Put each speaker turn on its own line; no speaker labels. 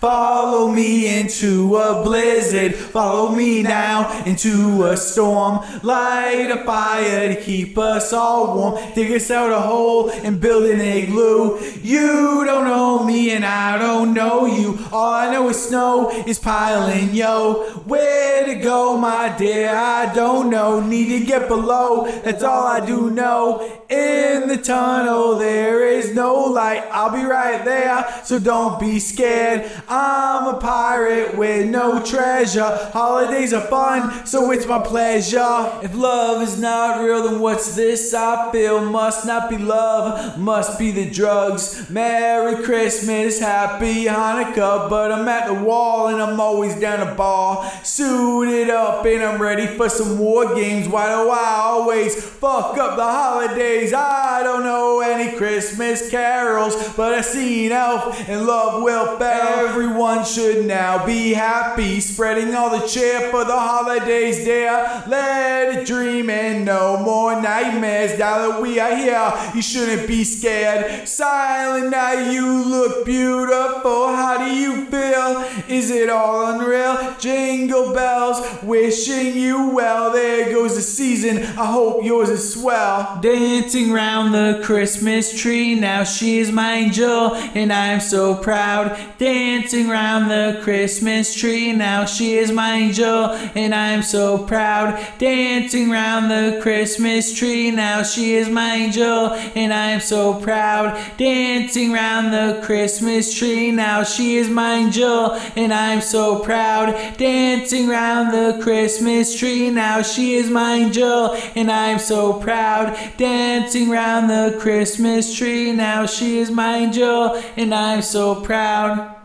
Follow me into a blizzard. Follow me now into a storm. Light a fire to keep us all warm. Dig us out a hole and build an igloo. You don't know me and I don't know you. All I know is snow is piling, yo. Where to go, my dear? I don't know. Need to get below. That's all I do know. In the tunnel, there is no light. I'll be right there, so don't be scared. I'm a pirate with no treasure. Holidays are fun, so it's my pleasure. If love is not real, then what's this I feel? Must not be love, must be the drugs. Merry Christmas, happy Hanukkah, but I'm at the wall and I'm always down to ball. Suited up and I'm ready for some war games. Why do I always fuck up the holidays? I don't know any Christmas carols, but I seen Elf and Love Will. Everyone should now be happy, spreading all the cheer for the holidays, dear. Let it dream and no more nightmares. Now that we are here, you shouldn't be scared. Silent night, you look beautiful. How do you? Is it all unreal? Jingle bells, wishing you well. There goes the season. I hope yours is swell. Dancing round the Christmas tree. Now she is my angel, and I'm so proud. Dancing round the Christmas tree. Now she is my angel, and I'm so proud. Dancing round the Christmas tree. Now she is my angel, and I'm so proud. Dancing round the Christmas tree. Now she is my angel, and I'm so proud. Dancing round the Christmas tree. Now she is my angel, and I'm so proud. Dancing round the Christmas tree. Now she is my angel, and I'm so proud.